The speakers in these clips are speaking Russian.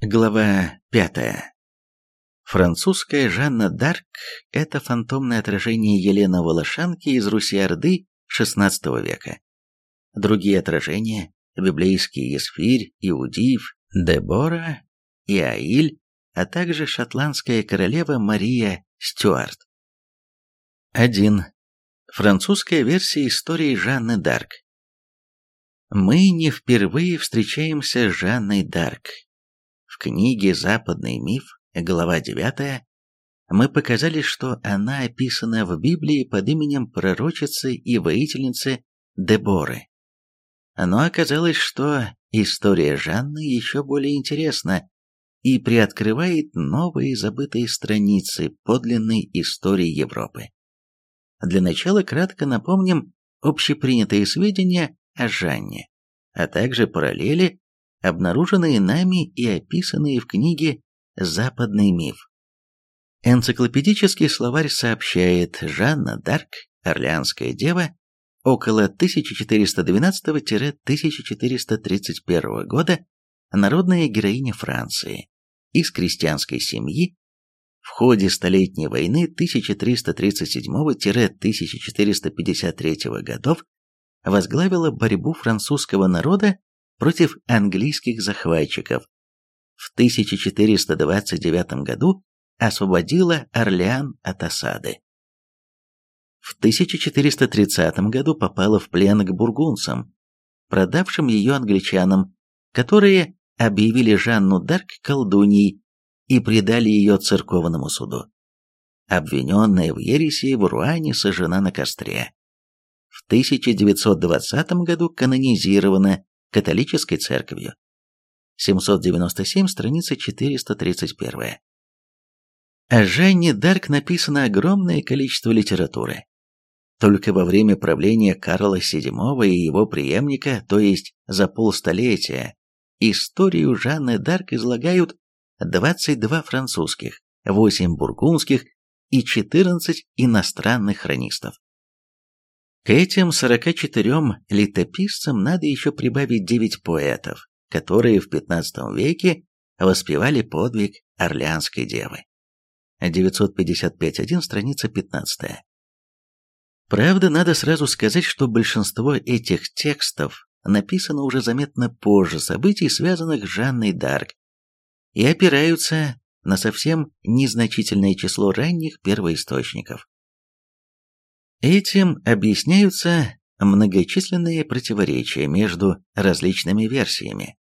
Глава пятая. Французская Жанна Дарк – это фантомное отражение Елены Волошанки из Руси-Орды XVI века. Другие отражения – библейский Есфирь, Иудиев, Дебора, Иаиль, а также шотландская королева Мария Стюарт. 1. Французская версия истории Жанны Дарк. Мы не впервые встречаемся с Жанной Дарк, в книге «Западный миф», глава 9, мы показали, что она описана в Библии под именем пророчицы и воительницы Деборы. Но оказалось, что история Жанны еще более интересна и приоткрывает новые забытые страницы подлинной истории Европы. Для начала кратко напомним общепринятые сведения о Жанне, а также параллели обнаруженные нами и описанные в книге «Западный миф». Энциклопедический словарь сообщает Жанна Дарк, Орлеанская дева, около 1412-1431 года, народная героиня Франции, из крестьянской семьи, в ходе Столетней войны 1337-1453 годов возглавила борьбу французского народа против английских захватчиков. В 1429 году освободила Орлеан от осады. В 1430 году попала в плен к бургунцам, продавшим ее англичанам, которые объявили Жанну Дарк колдуньей и предали ее церковному суду. Обвиненная в ереси в Руане сожжена на костре. В 1920 году канонизирована католической церковью. 797, страница 431. О Жанне Дарк написано огромное количество литературы. Только во время правления Карла VII и его преемника, то есть за полстолетия, историю Жанны Дарк излагают 22 французских, 8 бургундских и 14 иностранных хронистов. К этим 44 летописцам надо еще прибавить 9 поэтов, которые в XV веке воспевали подвиг Орлеанской девы. 955.1, страница 15. Правда, надо сразу сказать, что большинство этих текстов написано уже заметно позже событий, связанных с Жанной Дарк, и опираются на совсем незначительное число ранних первоисточников. Этим объясняются многочисленные противоречия между различными версиями.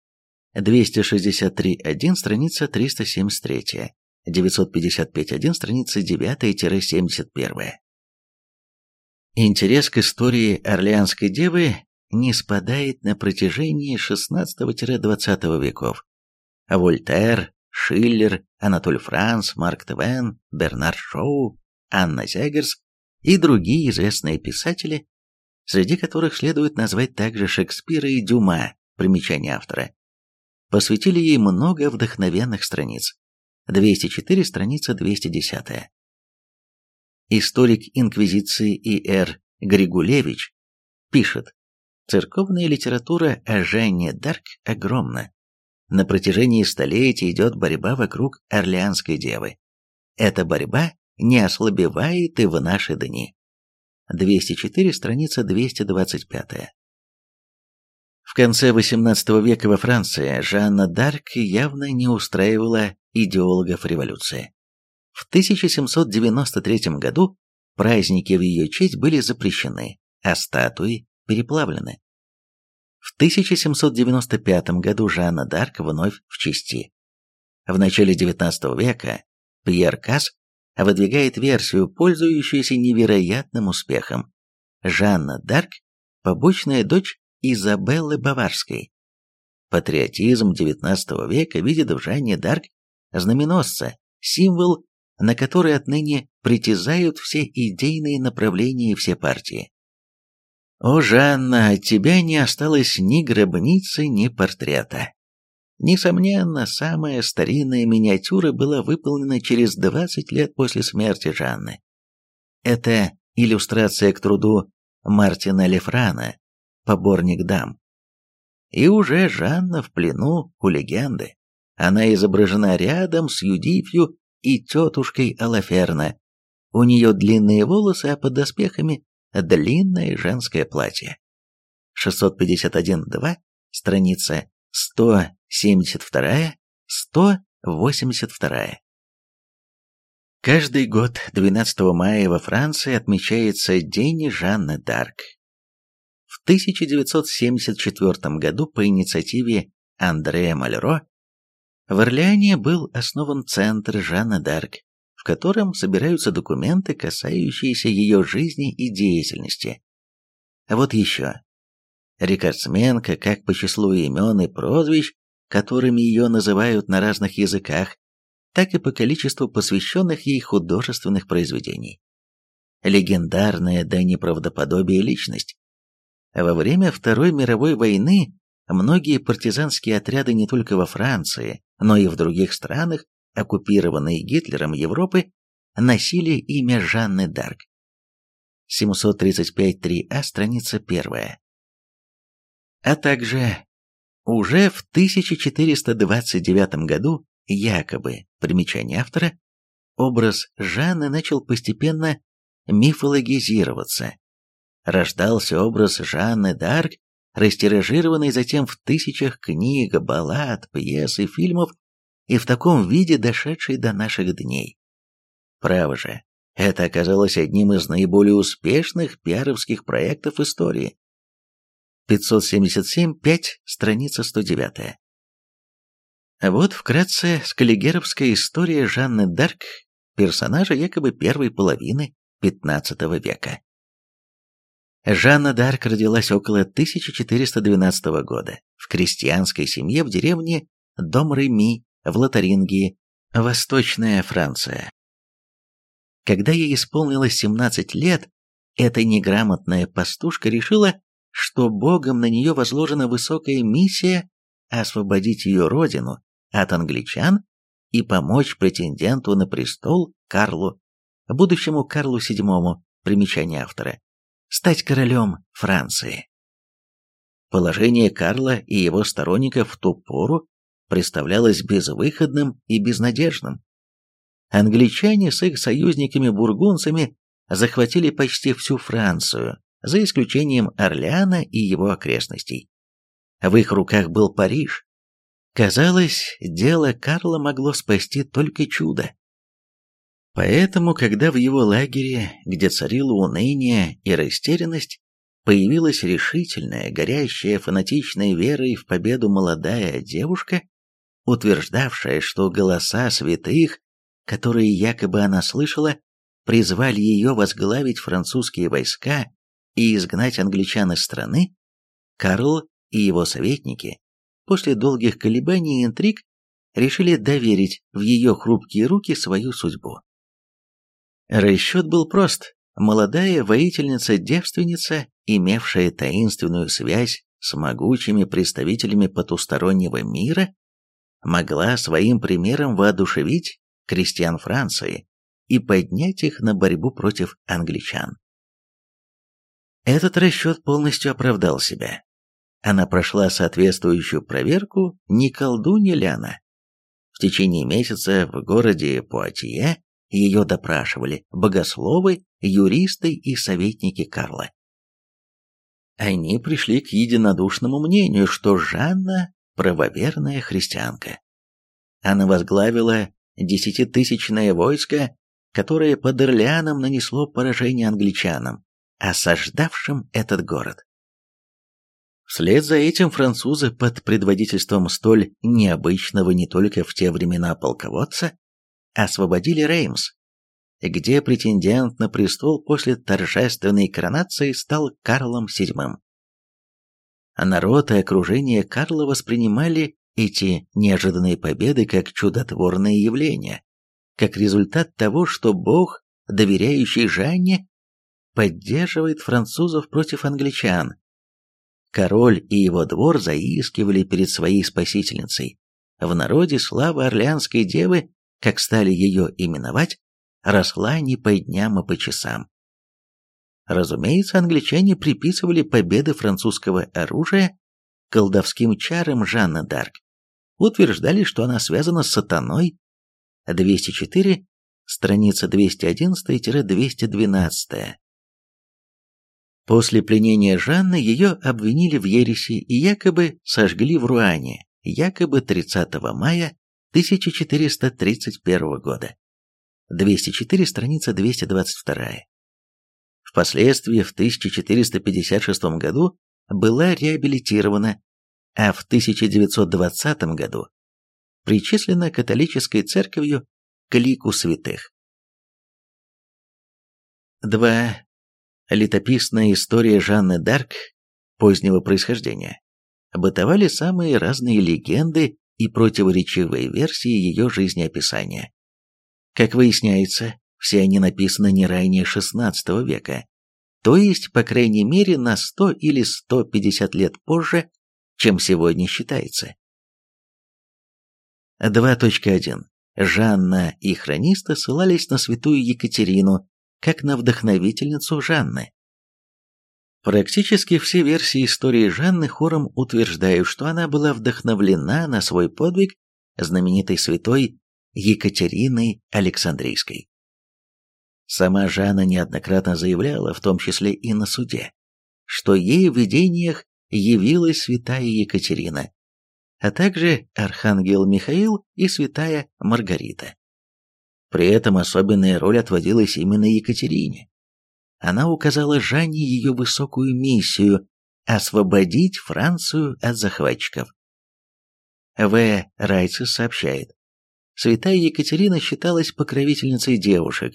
263.1, страница 373, 955.1, страница 9-71. Интерес к истории Орлеанской девы не спадает на протяжении XVI-XX веков. Вольтер, Шиллер, Анатоль Франц, Марк Твен, Бернард Шоу, Анна Зегерс и другие известные писатели, среди которых следует назвать также Шекспира и Дюма, примечание автора, посвятили ей много вдохновенных страниц. 204, страница 210. Историк Инквизиции И.Р. Григулевич пишет, церковная литература о Жанне Дарк огромна. На протяжении столетий идет борьба вокруг Орлеанской девы. Эта борьба не ослабевает и в наши дни. 204, страница 225. В конце XVIII века во Франции Жанна Дарк явно не устраивала идеологов революции. В 1793 году праздники в ее честь были запрещены, а статуи переплавлены. В 1795 году Жанна Дарк вновь в чести. В начале XIX века Пьер Касс выдвигает версию, пользующуюся невероятным успехом. Жанна Дарк – побочная дочь Изабеллы Баварской. Патриотизм XIX века видит в Жанне Дарк знаменосца, символ, на который отныне притязают все идейные направления и все партии. О, Жанна, от тебя не осталось ни гробницы, ни портрета. Несомненно, самая старинная миниатюра была выполнена через 20 лет после смерти Жанны. Это иллюстрация к труду Мартина Лефрана «Поборник дам». И уже Жанна в плену у легенды. Она изображена рядом с Юдифью и тетушкой Алаферна. У нее длинные волосы, а под доспехами длинное женское платье. 651.2, страница 172, 182. Каждый год 12 мая во Франции отмечается День Жанны Д'Арк. В 1974 году по инициативе Андреа Мальро в Орлеане был основан Центр Жанны Д'Арк, в котором собираются документы, касающиеся ее жизни и деятельности. А вот еще. Рекордсменка как по числу имен и прозвищ, которыми ее называют на разных языках, так и по количеству посвященных ей художественных произведений. Легендарная до неправдоподобия личность. Во время Второй мировой войны многие партизанские отряды не только во Франции, но и в других странах, оккупированные Гитлером Европы, носили имя Жанны Дарк. 735.3а, страница 1. А также уже в 1429 году якобы, примечание автора, образ Жанны начал постепенно мифологизироваться. Рождался образ Жанны Д'Арк, растиражированный затем в тысячах книг, баллад, пьес и фильмов, и в таком виде дошедший до наших дней. Право же, это оказалось одним из наиболее успешных пиаровских проектов истории. 577-5, страница 109. Вот вкратце скаллигеровская история Жанны Дарк, персонажа якобы первой половины XV века. Жанна Дарк родилась около 1412 года в крестьянской семье в деревне Дом-Реми в Лотарингии, Восточная Франция. Когда ей исполнилось 17 лет, эта неграмотная пастушка решила, что Богом на нее возложена высокая миссия освободить ее родину от англичан и помочь претенденту на престол Карлу, будущему Карлу VII, примечание автора, стать королем Франции. Положение Карла и его сторонников в ту пору представлялось безвыходным и безнадежным. Англичане с их союзниками-бургунцами захватили почти всю Францию, за исключением Орлеана и его окрестностей. В их руках был Париж, Казалось, дело Карла могло спасти только чудо. Поэтому, когда в его лагере, где царило уныние и растерянность, появилась решительная, горящая, фанатичная верой в победу молодая девушка, утверждавшая, что голоса святых, которые якобы она слышала, призвали ее возглавить французские войска и изгнать англичан из страны, Карл и его советники после долгих колебаний и интриг решили доверить в ее хрупкие руки свою судьбу. Расчет был прост. Молодая воительница-девственница, имевшая таинственную связь с могучими представителями потустороннего мира, могла своим примером воодушевить крестьян Франции и поднять их на борьбу против англичан. Этот расчет полностью оправдал себя. Она прошла соответствующую проверку, ни колдунья ли она. В течение месяца в городе Пуатье ее допрашивали богословы, юристы и советники Карла. Они пришли к единодушному мнению, что Жанна – правоверная христианка. Она возглавила десятитысячное войско, которое под Орлеаном нанесло поражение англичанам, осаждавшим этот город. Вслед за этим французы под предводительством столь необычного не только в те времена полководца освободили Реймс, где претендент на престол после торжественной коронации стал Карлом VII. А народ и окружение Карла воспринимали эти неожиданные победы как чудотворное явление, как результат того, что Бог, доверяющий Жанне, поддерживает французов против англичан, Король и его двор заискивали перед своей спасительницей. В народе слава Орлеанской девы, как стали ее именовать, росла не по дням, а по часам. Разумеется, англичане приписывали победы французского оружия колдовским чарам Жанны Д'Арк. утверждали, что она связана с сатаной. 204, страница 211-212. После пленения Жанны ее обвинили в ереси и якобы сожгли в Руане, якобы 30 мая 1431 года. 204, страница 222. Впоследствии в 1456 году была реабилитирована, а в 1920 году причислена католической церковью к лику святых. 2. Летописная история Жанны Дарк позднего происхождения. Бытовали самые разные легенды и противоречивые версии ее жизнеописания. Как выясняется, все они написаны не ранее XVI века, то есть, по крайней мере, на 100 или 150 лет позже, чем сегодня считается. 2.1. Жанна и хронисты ссылались на святую Екатерину, как на вдохновительницу Жанны. Практически все версии истории Жанны хором утверждают, что она была вдохновлена на свой подвиг знаменитой святой Екатериной Александрийской. Сама Жанна неоднократно заявляла, в том числе и на суде, что ей в видениях явилась святая Екатерина, а также архангел Михаил и святая Маргарита. При этом особенная роль отводилась именно Екатерине. Она указала Жанне ее высокую миссию – освободить Францию от захватчиков. В. Райцис сообщает, святая Екатерина считалась покровительницей девушек,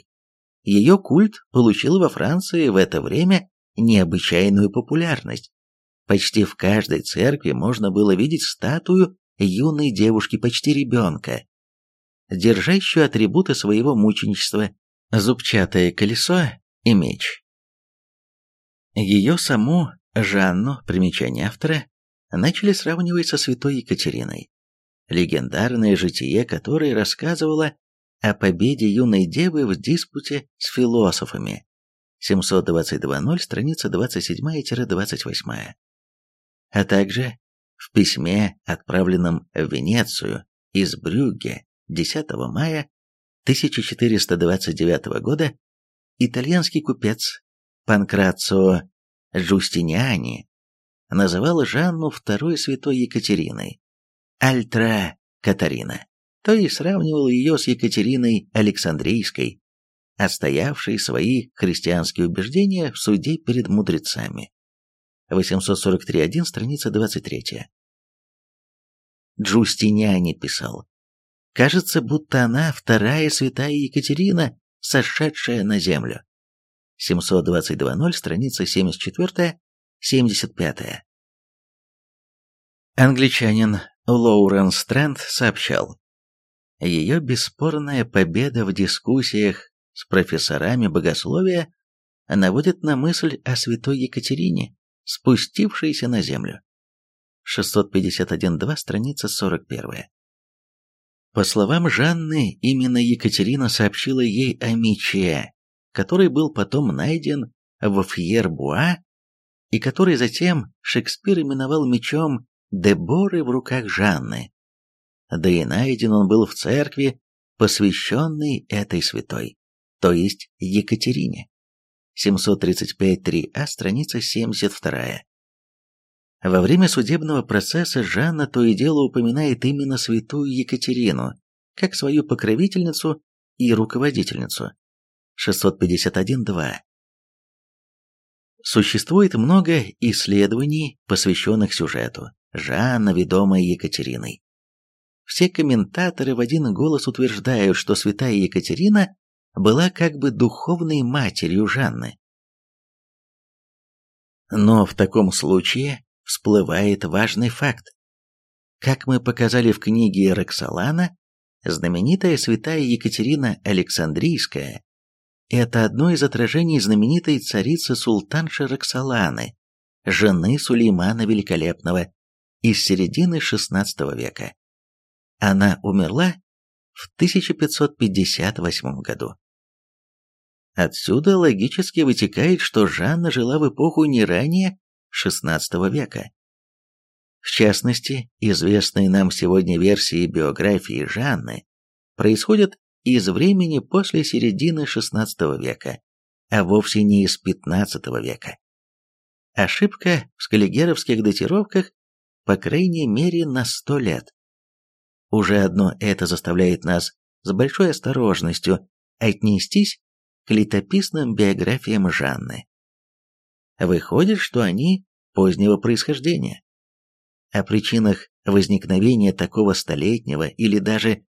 ее культ получил во Франции в это время необычайную популярность. Почти в каждой церкви можно было видеть статую юной девушки, почти ребенка, держащую атрибуты своего мученичества – зубчатое колесо и меч. Ее саму, Жанну, примечание автора, начали сравнивать со святой Екатериной. Легендарное житие, которое рассказывало о победе юной девы в диспуте с философами. 722.0, страница 27-28. А также в письме, отправленном в Венецию из Брюгге 10 мая 1429 года, итальянский купец Панкрацио Джустиниани называл Жанну второй святой Екатериной, Альтра Катарина то и сравнивал ее с Екатериной Александрийской, отстоявшей свои христианские убеждения в суде перед мудрецами. 843.1, страница 23. Джустиниани писал, «Кажется, будто она вторая святая Екатерина, сошедшая на землю». 722.0, страница 74-75. Англичанин Лоуренс Стрэнд сообщал, ее бесспорная победа в дискуссиях с профессорами богословия наводит на мысль о святой Екатерине, спустившейся на землю. 651.2, страница 41. По словам Жанны, именно Екатерина сообщила ей о мече, который был потом найден в Фьербуа и который затем Шекспир именовал мечом Деборы в руках Жанны да и найден он был в церкви, посвященной этой святой, то есть Екатерине. 735.3а, страница 72. Во время судебного процесса Жанна то и дело упоминает именно святую Екатерину, как свою покровительницу и руководительницу. 651.2. Существует много исследований, посвященных сюжету Жанна, ведомая Екатериной. Все комментаторы в один голос утверждают, что святая Екатерина была как бы духовной матерью Жанны. Но в таком случае всплывает важный факт. Как мы показали в книге Роксолана, знаменитая святая Екатерина Александрийская – это одно из отражений знаменитой царицы султанши Роксоланы, жены Сулеймана Великолепного, из середины XVI века. Она умерла в 1558 году. Отсюда логически вытекает, что Жанна жила в эпоху не ранее XVI века. В частности, известные нам сегодня версии биографии Жанны происходят из времени после середины XVI века, а вовсе не из XV века. Ошибка в скаллигеровских датировках по крайней мере на сто лет. Уже одно это заставляет нас с большой осторожностью отнестись к летописным биографиям Жанны. Выходит, что они позднего происхождения. О причинах возникновения такого столетнего или даже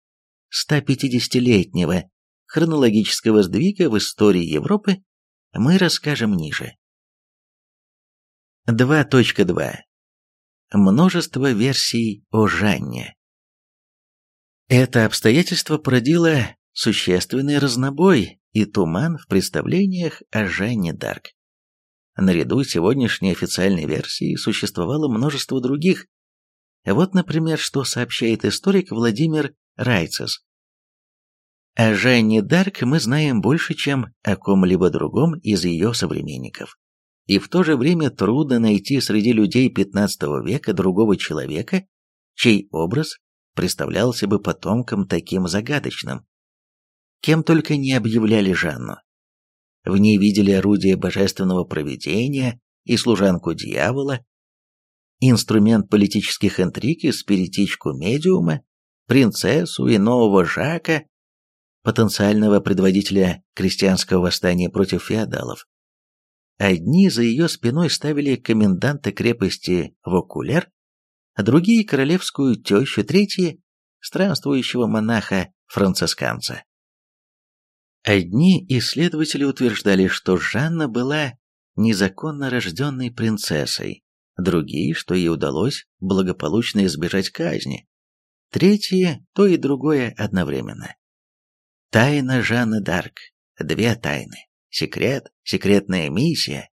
150-летнего хронологического сдвига в истории Европы мы расскажем ниже. 2.2. Множество версий о Жанне. Это обстоятельство породило существенный разнобой и туман в представлениях о Жанне Дарк. Наряду с сегодняшней официальной версией существовало множество других. Вот, например, что сообщает историк Владимир Райцес. О Жанне Дарк мы знаем больше, чем о ком-либо другом из ее современников. И в то же время трудно найти среди людей XV века другого человека, чей образ представлялся бы потомком таким загадочным. Кем только не объявляли Жанну. В ней видели орудие божественного провидения и служанку дьявола, инструмент политических интриг и спиритичку медиума, принцессу и нового Жака, потенциального предводителя крестьянского восстания против феодалов. Одни за ее спиной ставили коменданта крепости Вокулер, а другие – королевскую тещу, третьи – странствующего монаха-францисканца. Одни исследователи утверждали, что Жанна была незаконно рожденной принцессой, другие, что ей удалось благополучно избежать казни, третьи – то и другое одновременно. Тайна Жанны Дарк. Две тайны. Секрет, секретная миссия.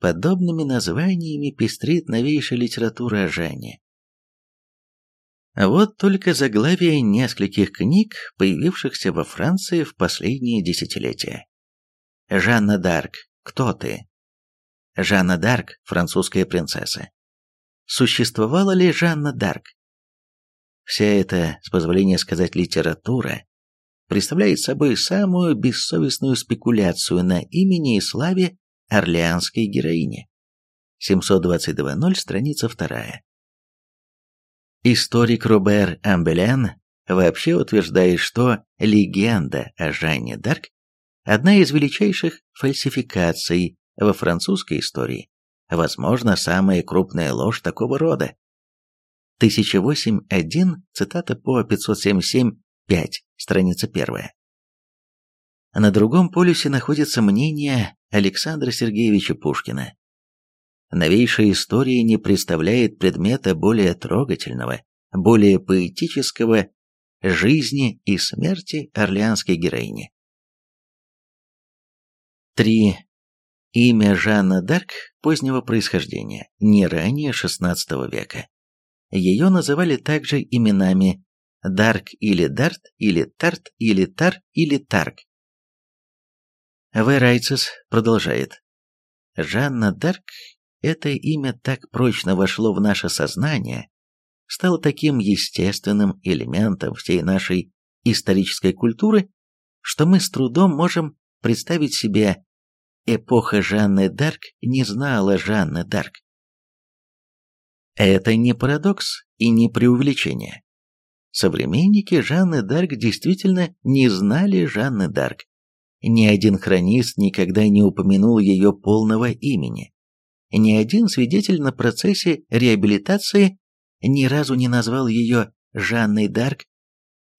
Подобными названиями пестрит новейшая литература о Жанне. А вот только заглавие нескольких книг, появившихся во Франции в последние десятилетия. Жанна Дарк, кто ты? Жанна Дарк, французская принцесса. Существовала ли Жанна Дарк? Вся эта, с позволения сказать, литература представляет собой самую бессовестную спекуляцию на имени и славе орлеанской героини. 722.0, страница 2. Историк Робер Амбелен вообще утверждает, что легенда о Жанне Дарк – одна из величайших фальсификаций во французской истории, возможно, самая крупная ложь такого рода. 1008.1, цитата по 577.5, страница 1. На другом полюсе находится мнение Александра Сергеевича Пушкина, Новейшая история не представляет предмета более трогательного, более поэтического жизни и смерти орлеанской героини. 3. Имя Жанна Дарк позднего происхождения, не ранее XVI века. Ее называли также именами Дарк или Дарт, или Тарт, или Тар, или Тарк. В. Райцес продолжает. Жанна Дарк это имя так прочно вошло в наше сознание, стало таким естественным элементом всей нашей исторической культуры, что мы с трудом можем представить себе, эпоха Жанны Дарк не знала Жанны Дарк. Это не парадокс и не преувеличение. Современники Жанны Дарк действительно не знали Жанны Дарк. Ни один хронист никогда не упомянул ее полного имени ни один свидетель на процессе реабилитации ни разу не назвал ее Жанной Дарк.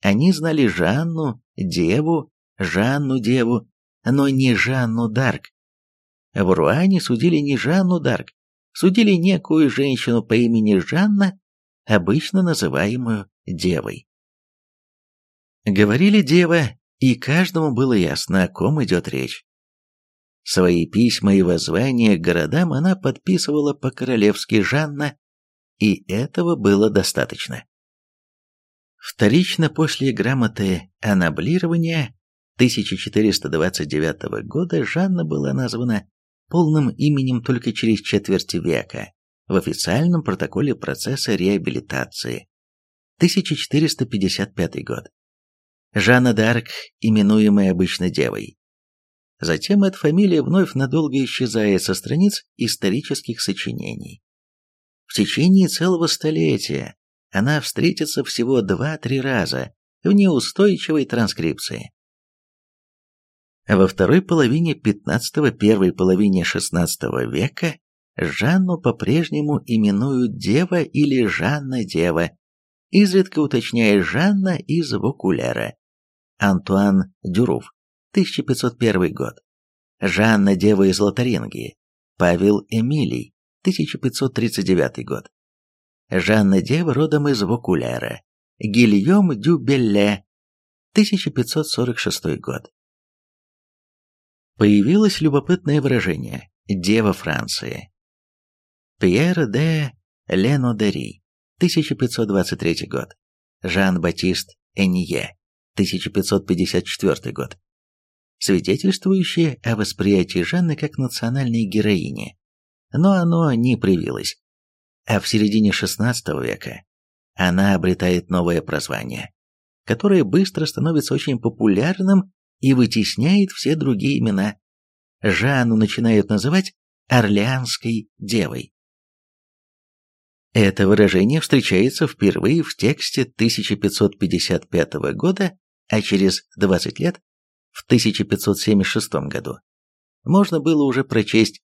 Они знали Жанну, Деву, Жанну-Деву, но не Жанну Дарк. В Руане судили не Жанну Дарк, судили некую женщину по имени Жанна, обычно называемую Девой. Говорили Дева, и каждому было ясно, о ком идет речь. Свои письма и воззвания к городам она подписывала по-королевски Жанна, и этого было достаточно. Вторично после грамоты аннаблирования 1429 года Жанна была названа полным именем только через четверть века, в официальном протоколе процесса реабилитации. 1455 год. Жанна д'Арк, именуемая обычно Девой. Затем эта фамилия вновь надолго исчезает со страниц исторических сочинений. В течение целого столетия она встретится всего два-три раза в неустойчивой транскрипции. Во второй половине XV – первой половине XVI века Жанну по-прежнему именуют Дева или Жанна-Дева, изредка уточняя Жанна из Вокулера. Антуан Дюруф, 1501 год. Жанна-Дева из Лотарингии. Павел Эмилий, 1539 год. Жанна-Дева родом из Вокулера. Гильем дю Белле, 1546 год. Появилось любопытное выражение «Дева Франции». Пьер де Ленодери, 1523 год. Жан-Батист Энье, 1554 год. Свидетельствующее о восприятии Жанны как национальной героини. Но оно не привилось. А в середине XVI века она обретает новое прозвание, которое быстро становится очень популярным и вытесняет все другие имена. Жанну начинают называть Орлеанской девой. Это выражение встречается впервые в тексте 1555 года, а через 20 лет, в 1576 году, можно было уже прочесть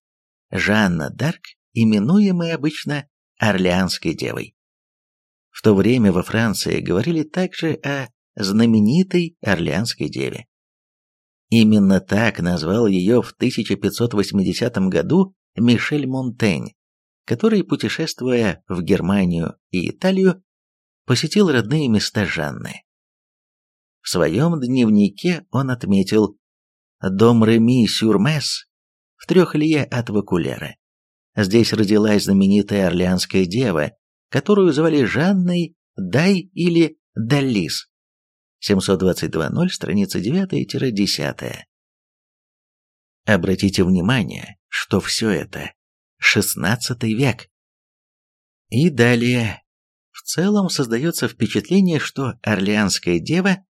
Жанна Дарк, именуемая обычно Орлеанской девой. В то время во Франции говорили также о знаменитой Орлеанской деве. Именно так назвал ее в 1580 году Мишель Монтень, который, путешествуя в Германию и Италию, посетил родные места Жанны. В своем дневнике он отметил «Дом Реми Сюрмес в трех лье от Вакулера. Здесь родилась знаменитая Орлеанская дева, которую звали Жанной Дай или Далис. 722.0, страница 9-10. Обратите внимание, что все это XVI век. И далее. В целом создается впечатление, что Орлеанская дева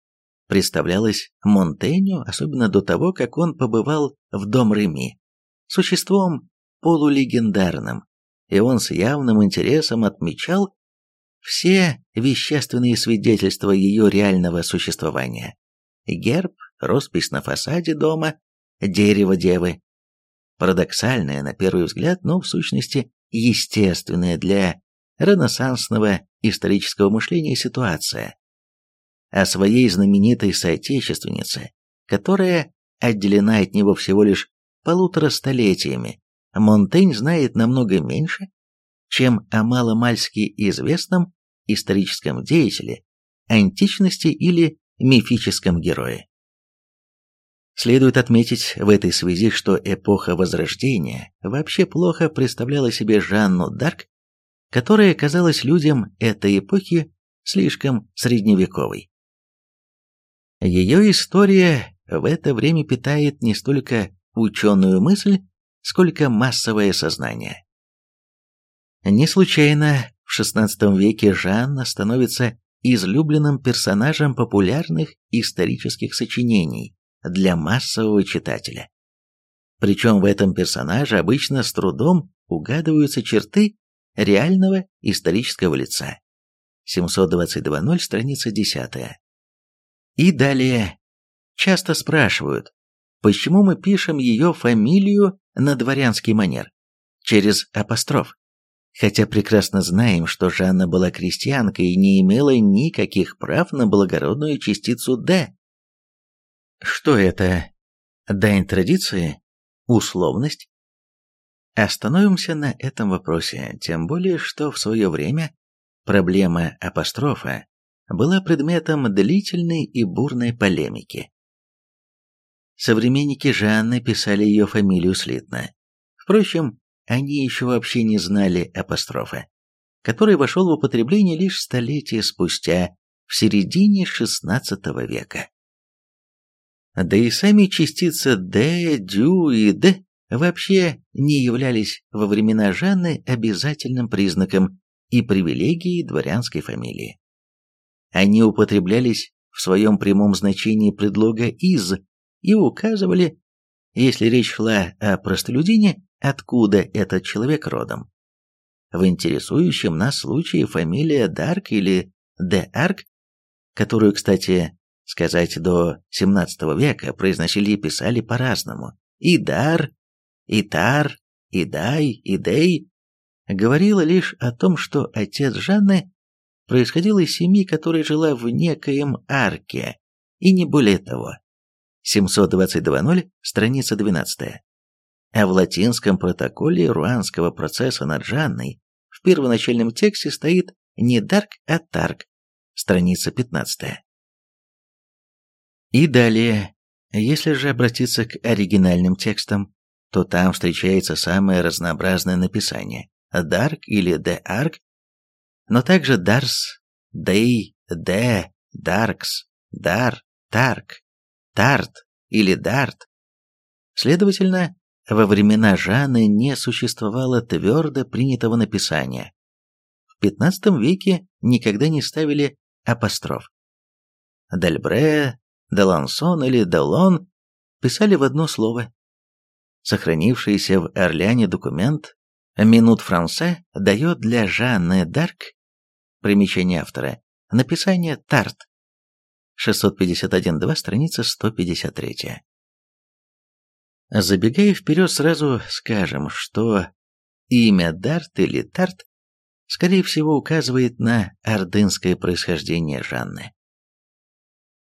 представлялась Монтеню, особенно до того, как он побывал в дом Реми, существом полулегендарным, и он с явным интересом отмечал все вещественные свидетельства ее реального существования. Герб, роспись на фасаде дома, дерево девы, Парадоксальная на первый взгляд, но в сущности естественная для ренессансного исторического мышления ситуация. О своей знаменитой соотечественнице, которая отделена от него всего лишь полутора столетиями, Монтень знает намного меньше, чем о маломальски известном историческом деятеле, античности или мифическом герое. Следует отметить в этой связи, что эпоха Возрождения вообще плохо представляла себе Жанну Дарк, которая казалась людям этой эпохи слишком средневековой. Ее история в это время питает не столько ученую мысль, сколько массовое сознание. Не случайно в XVI веке Жанна становится излюбленным персонажем популярных исторических сочинений, для массового читателя. Причем в этом персонаже обычно с трудом угадываются черты реального исторического лица. 722.0, страница 10. И далее. Часто спрашивают, почему мы пишем ее фамилию на дворянский манер, через апостроф, хотя прекрасно знаем, что Жанна была крестьянкой и не имела никаких прав на благородную частицу «Д», что это? Дань традиции? Условность? Остановимся на этом вопросе, тем более, что в свое время проблема апострофа была предметом длительной и бурной полемики. Современники Жанны писали ее фамилию слитно. Впрочем, они еще вообще не знали апострофа, который вошел в употребление лишь столетия спустя, в середине XVI века. Да и сами частицы «д», «дю» и «д» вообще не являлись во времена Жанны обязательным признаком и привилегией дворянской фамилии. Они употреблялись в своем прямом значении предлога «из» и указывали, если речь шла о простолюдине, откуда этот человек родом. В интересующем нас случае фамилия Дарк или Де Арк, которую, кстати, сказать до XVII века произносили и писали по-разному, и Дар, и Тар, и Дай, и Дей, говорила лишь о том, что отец Жанны происходил из семьи, которая жила в некоем арке, и не более того. 722.0, страница 12. А в латинском протоколе руанского процесса над Жанной в первоначальном тексте стоит не Дарк, а Тарк, страница 15. И далее, если же обратиться к оригинальным текстам, то там встречается самое разнообразное написание – Дарк или Де Арк, но также Дарс, Дей, Де, Даркс, Дар, Тарк, Тарт или Дарт. Следовательно, во времена Жаны не существовало твердо принятого написания. В XV веке никогда не ставили апостроф. Дальбре, Делансон или Делон писали в одно слово. Сохранившийся в Орлеане документ «Минут Франсе» дает для Жанны Дарк, примечание автора, написание «Тарт», 651.2, страница 153. Забегая вперед, сразу скажем, что имя Дарт или Тарт, скорее всего, указывает на ордынское происхождение Жанны.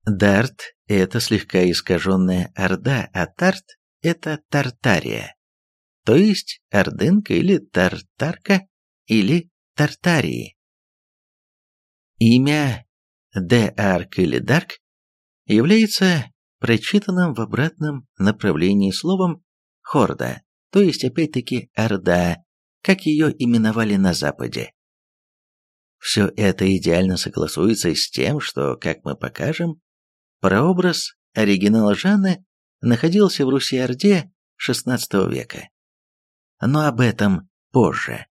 Дарт – это слегка искаженная Орда, а Тарт – это Тартария, то есть Ордынка или Тартарка или Тартарии. Имя Де-Арк или Дарк является прочитанным в обратном направлении словом «хорда», то есть опять-таки «орда», как ее именовали на Западе. Все это идеально согласуется с тем, что, как мы покажем, прообраз оригинала Жанны находился в Руси-Орде XVI века. Но об этом позже.